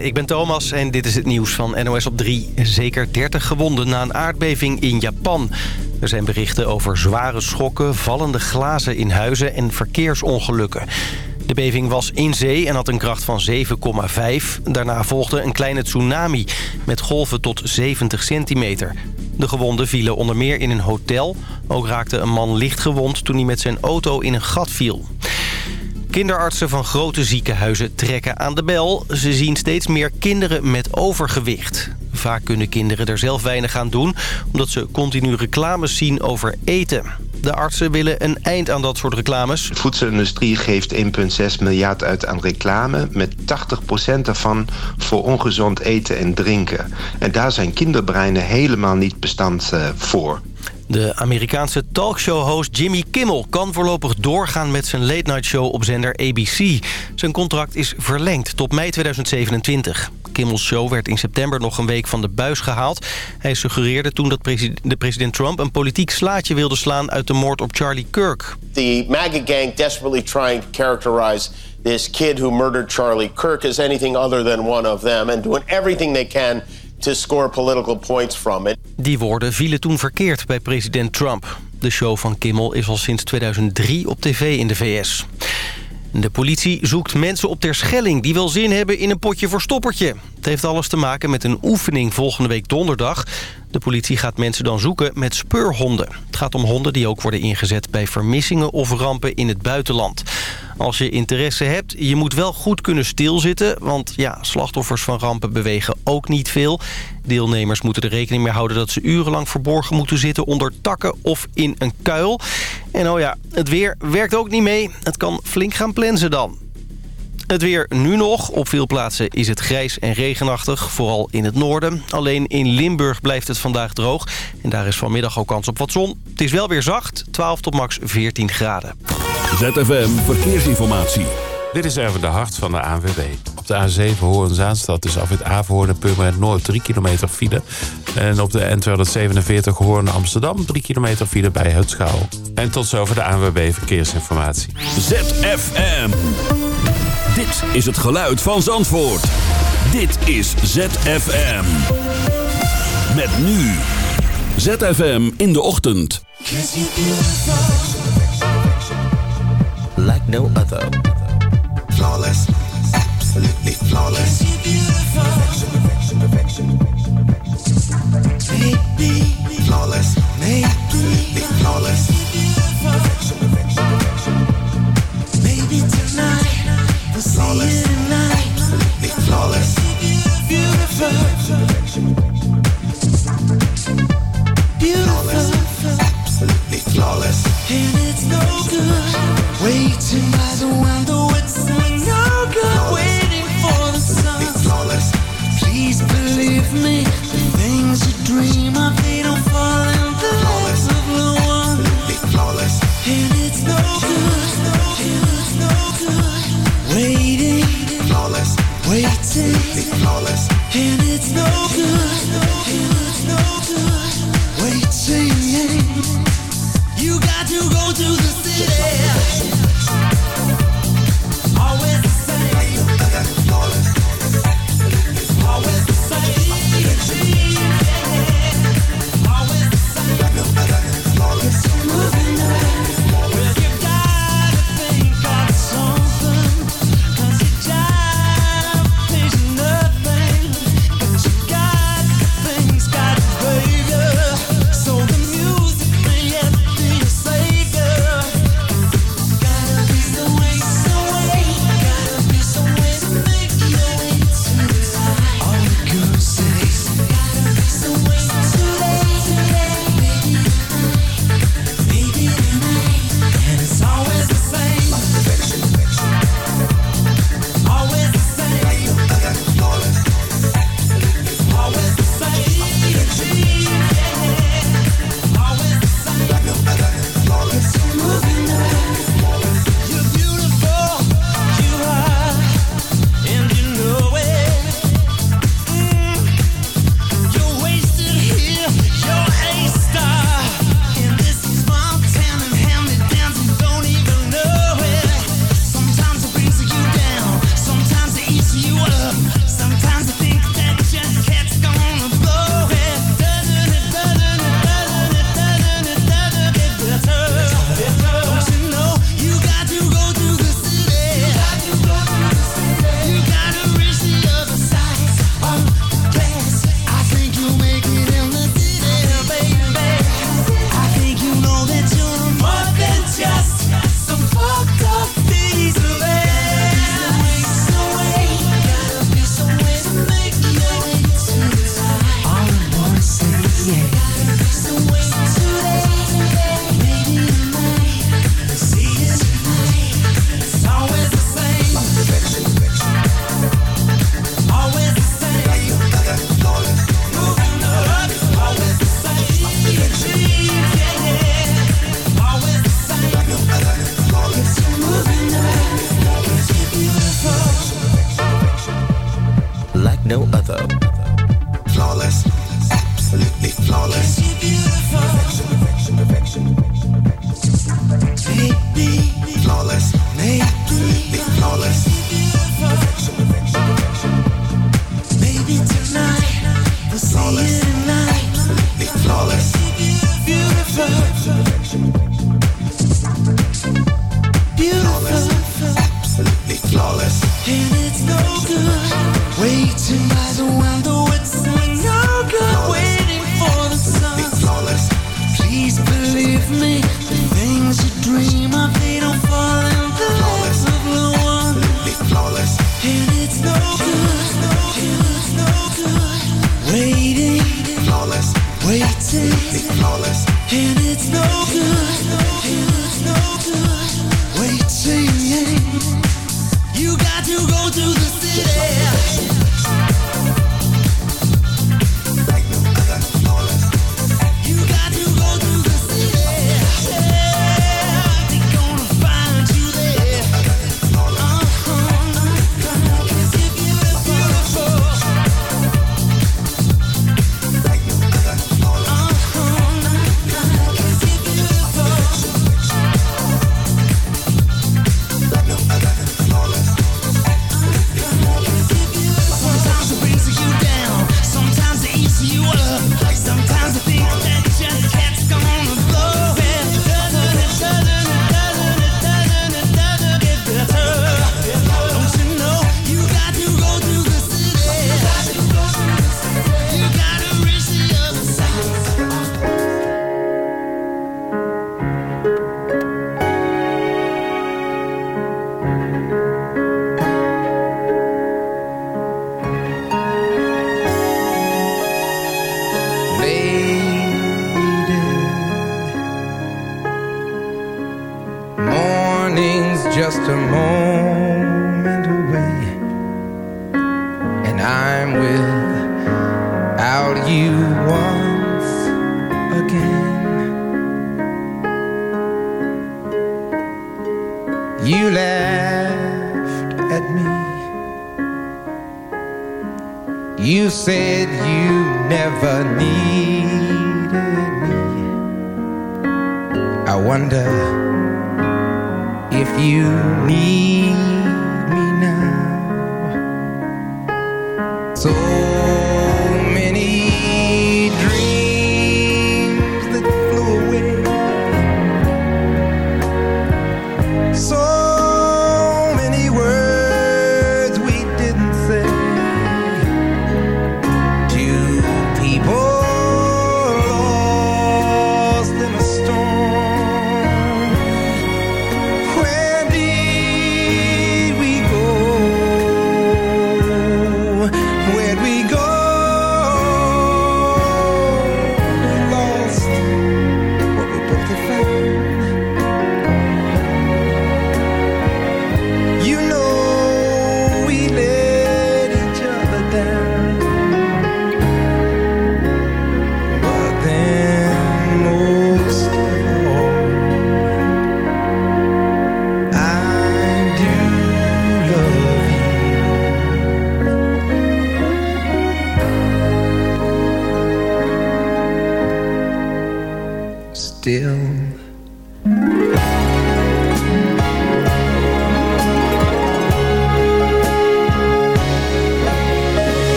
Ik ben Thomas en dit is het nieuws van NOS op 3. Zeker 30 gewonden na een aardbeving in Japan. Er zijn berichten over zware schokken, vallende glazen in huizen en verkeersongelukken. De beving was in zee en had een kracht van 7,5. Daarna volgde een kleine tsunami met golven tot 70 centimeter. De gewonden vielen onder meer in een hotel. Ook raakte een man licht gewond toen hij met zijn auto in een gat viel. Kinderartsen van grote ziekenhuizen trekken aan de bel. Ze zien steeds meer kinderen met overgewicht. Vaak kunnen kinderen er zelf weinig aan doen... omdat ze continu reclames zien over eten. De artsen willen een eind aan dat soort reclames. De voedselindustrie geeft 1,6 miljard uit aan reclame... met 80% daarvan voor ongezond eten en drinken. En daar zijn kinderbreinen helemaal niet bestand uh, voor. De Amerikaanse talkshow-host Jimmy Kimmel kan voorlopig doorgaan met zijn late-night show op zender ABC. Zijn contract is verlengd tot mei 2027. Kimmels show werd in september nog een week van de buis gehaald. Hij suggereerde toen dat de president Trump een politiek slaatje wilde slaan uit de moord op Charlie Kirk. The MAGA gang desperately trying to characterize this kid who murdered Charlie Kirk as anything other than one of them and doing everything they can to score political points from it. Die woorden vielen toen verkeerd bij president Trump. De show van Kimmel is al sinds 2003 op tv in de VS. De politie zoekt mensen op Terschelling die wel zin hebben in een potje verstoppertje. Het heeft alles te maken met een oefening volgende week donderdag. De politie gaat mensen dan zoeken met speurhonden. Het gaat om honden die ook worden ingezet bij vermissingen of rampen in het buitenland. Als je interesse hebt, je moet wel goed kunnen stilzitten... want ja, slachtoffers van rampen bewegen ook niet veel. Deelnemers moeten er rekening mee houden dat ze urenlang verborgen moeten zitten... onder takken of in een kuil. En oh ja, het weer werkt ook niet mee. Het kan flink gaan plensen dan. Het weer nu nog. Op veel plaatsen is het grijs en regenachtig, vooral in het noorden. Alleen in Limburg blijft het vandaag droog. En daar is vanmiddag ook kans op wat zon. Het is wel weer zacht, 12 tot max 14 graden. ZFM Verkeersinformatie. Dit is even de hart van de ANWB. Op de A7 Hoorn-Zaanstad tussen afwit Averhoorn en Purmerend Noord 3 kilometer file. En op de N247 Hoorn-Amsterdam 3 kilometer file bij Hutschouw. En tot zover de ANWB Verkeersinformatie. ZFM. Dit is het geluid van Zandvoort. Dit is ZFM. Met nu. ZFM in de ochtend. Like no other. Flawless. Absolutely flawless. Perfection, perfection, perfection. Baby. Flawless. Absolutely flawless. Perfection, perfection, perfection. Maybe tonight. We'll see tonight. Absolutely flawless. Beautiful. Flawless. Beautiful. Absolutely flawless. And it's no good waiting by the window. It's no dream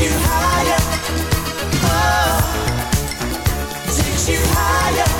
takes you higher. Oh, takes you higher.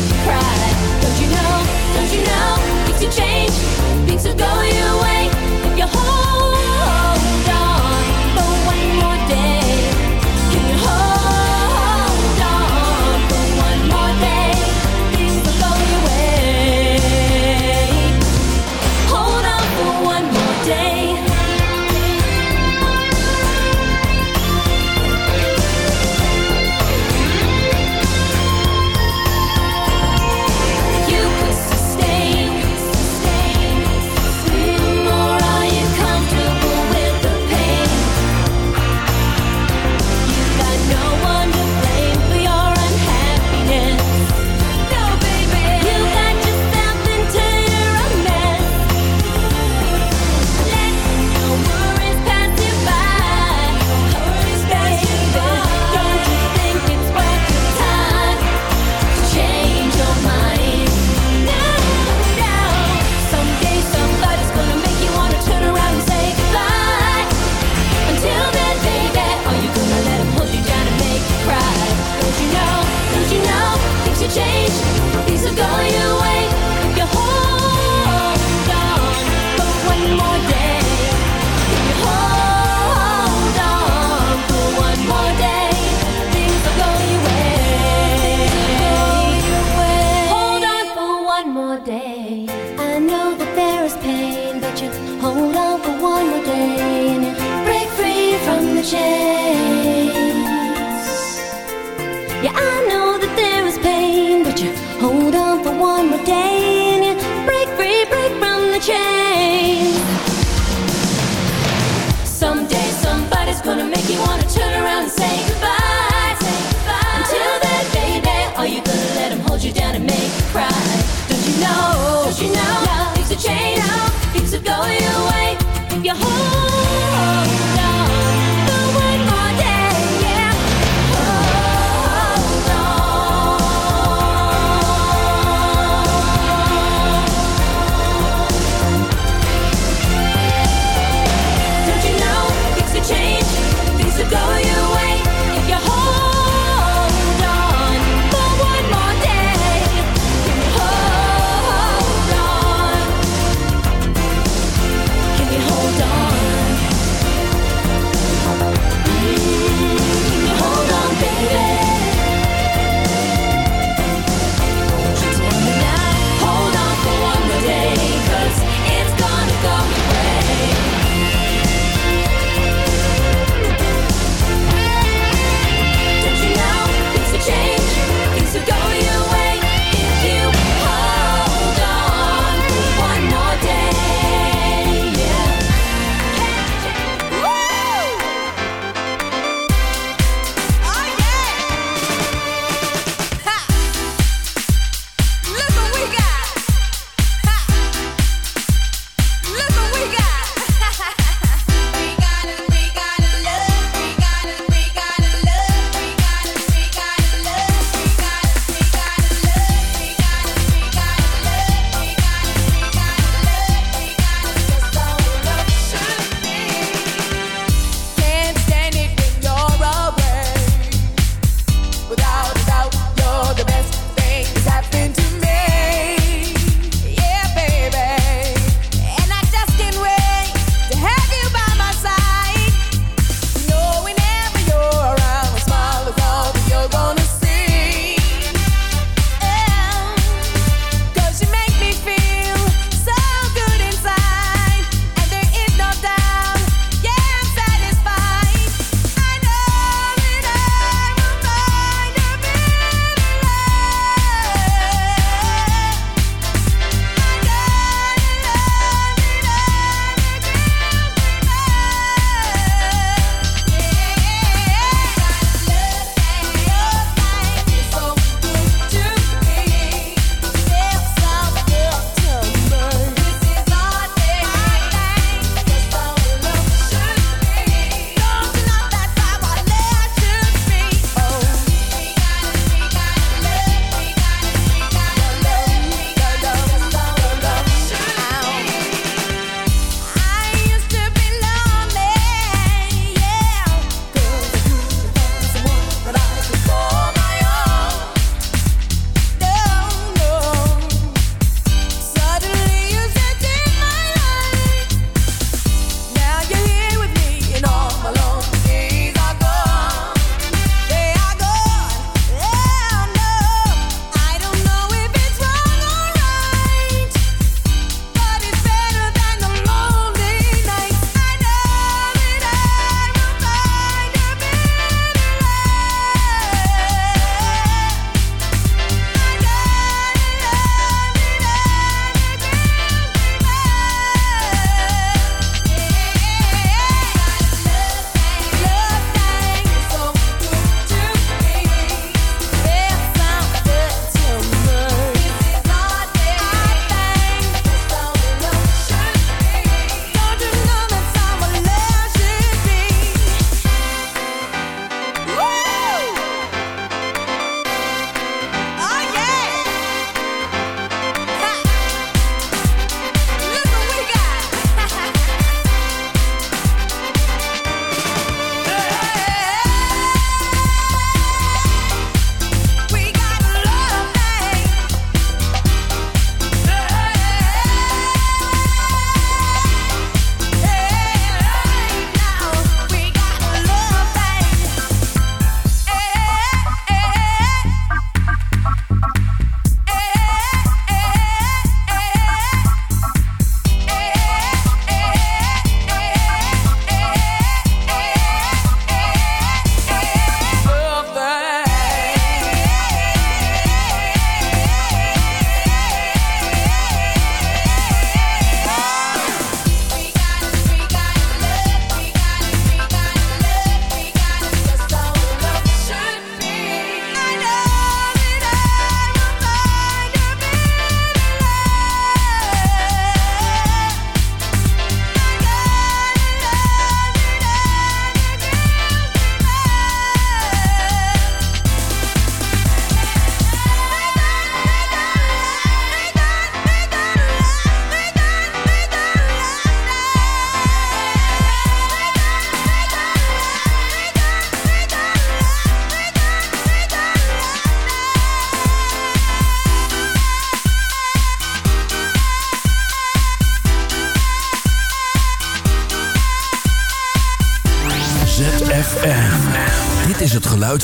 make you cry. Don't you know? Don't you know? Things have changed. Things are going away.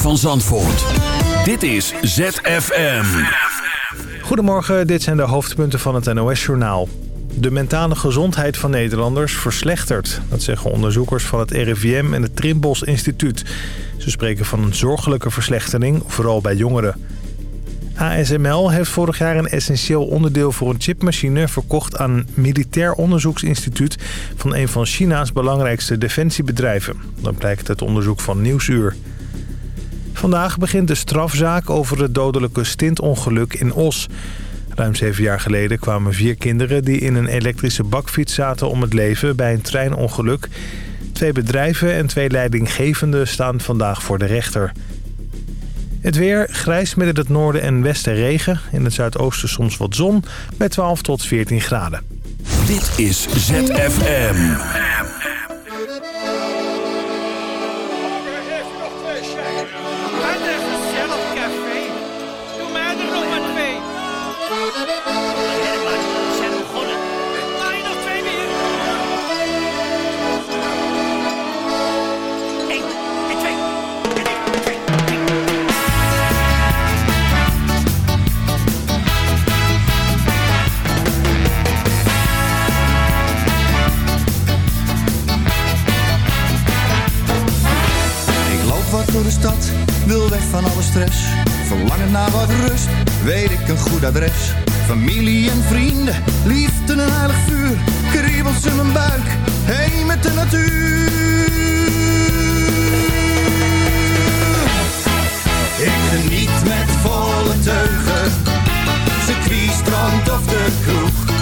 Van Zandvoort. Dit is ZFM. Goedemorgen, dit zijn de hoofdpunten van het NOS-journaal. De mentale gezondheid van Nederlanders verslechtert. Dat zeggen onderzoekers van het RIVM en het Trimbos Instituut. Ze spreken van een zorgelijke verslechtering, vooral bij jongeren. ASML heeft vorig jaar een essentieel onderdeel voor een chipmachine... verkocht aan een militair onderzoeksinstituut... van een van China's belangrijkste defensiebedrijven. Dat blijkt uit onderzoek van Nieuwsuur. Vandaag begint de strafzaak over het dodelijke stintongeluk in Os. Ruim zeven jaar geleden kwamen vier kinderen die in een elektrische bakfiets zaten om het leven bij een treinongeluk. Twee bedrijven en twee leidinggevenden staan vandaag voor de rechter. Het weer, grijs midden het noorden en westen regen. In het zuidoosten soms wat zon, bij 12 tot 14 graden. Dit is ZFM. Van alle stress. Verlangen naar wat rust, weet ik een goed adres. Familie en vrienden, liefde en heilig vuur. Kriebels in mijn buik, heen met de natuur. Ik geniet met volle teugen, circuit, strand of de kroeg.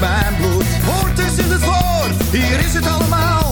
Mijn bloed. Hoort is in het voor, hier is het allemaal.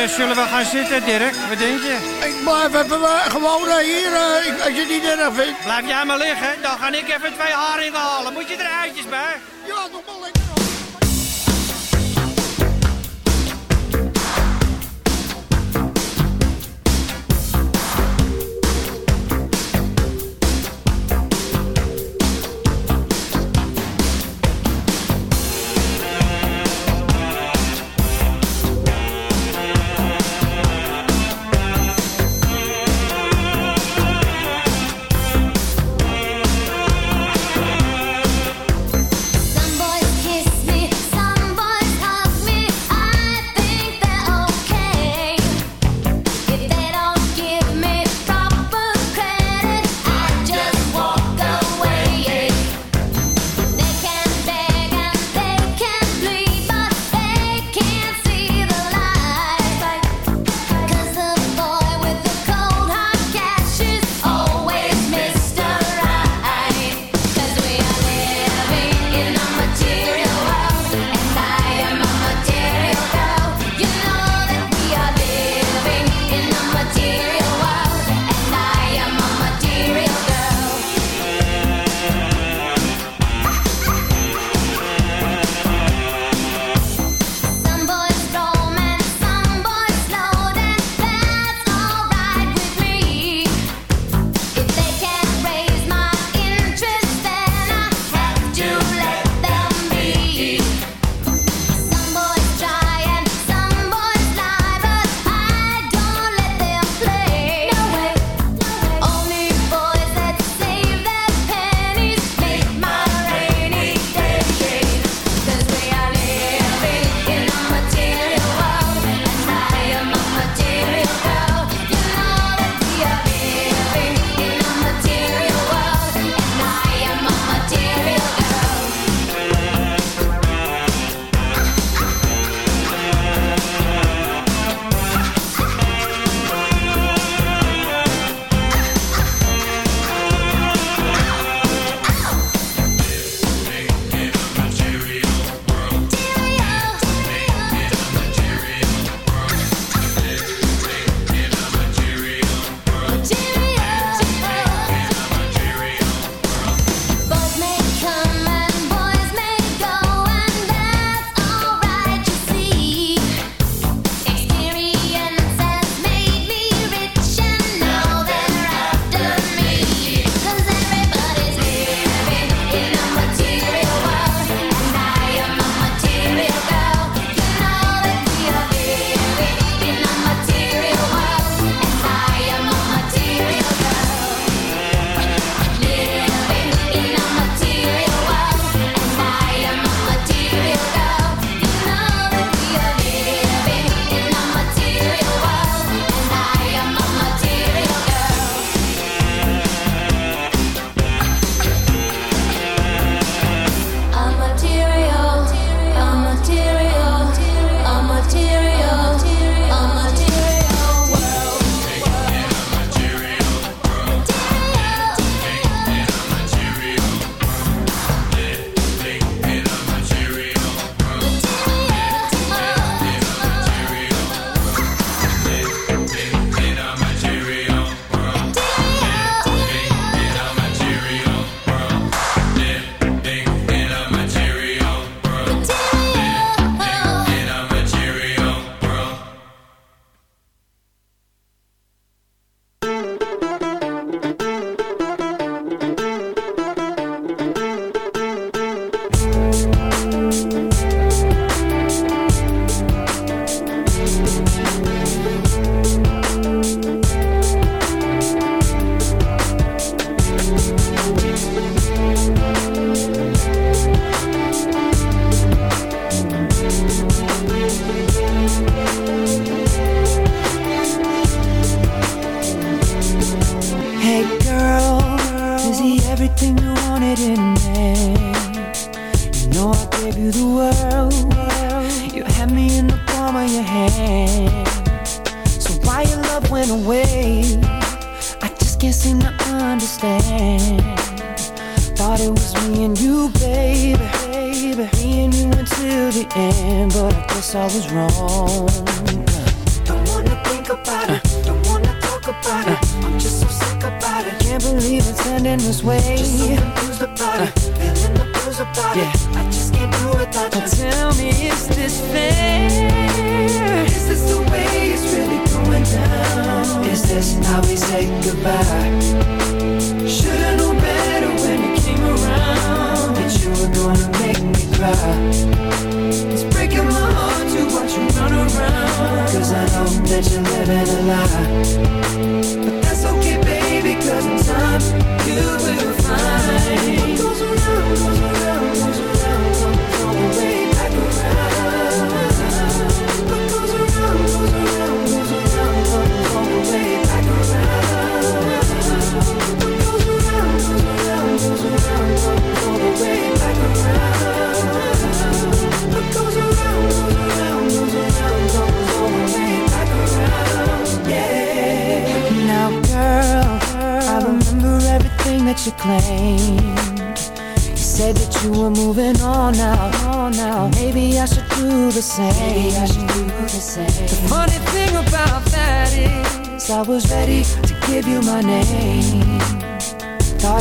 Eh, zullen we gaan zitten, Dirk? Wat denk je? Ik blijf even uh, gewoon eh, hier, als je het niet eraf vindt. Blijf jij maar liggen, dan ga ik even twee haringen halen. Moet je er eitjes bij?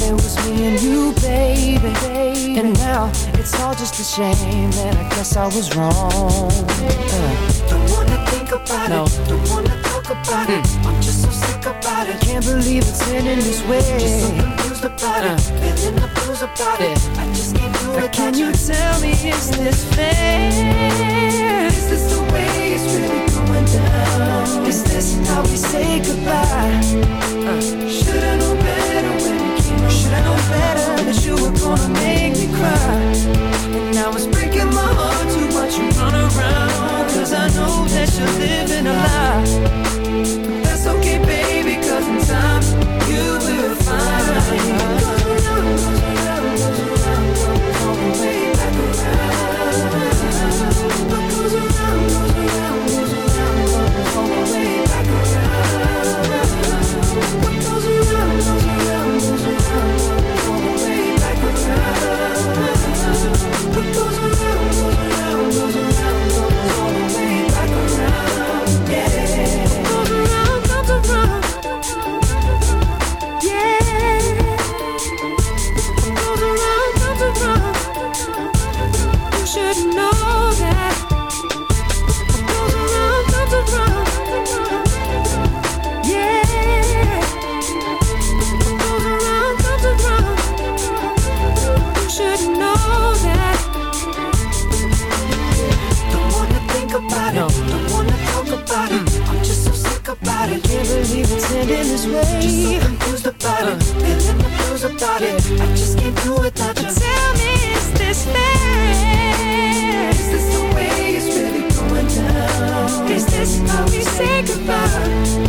it was me and you, baby, baby. And now it's all just a shame, that I guess I was wrong. Uh. Don't wanna think about no. it, don't wanna talk about mm. it. Hmm. I'm just so sick about it, can't believe it's ending this way. Just so confused about uh. it, feeling the blues about yeah. it. I just can't do it. Can you it. tell me is this fair? Is this the way it's really going down? Is this how we say goodbye? Uh. Should've better when that you're living a lie. without it. I just can't do without but you. Tell me, is this fair? Is this the way it's really going down? Is this how we say goodbye?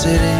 City.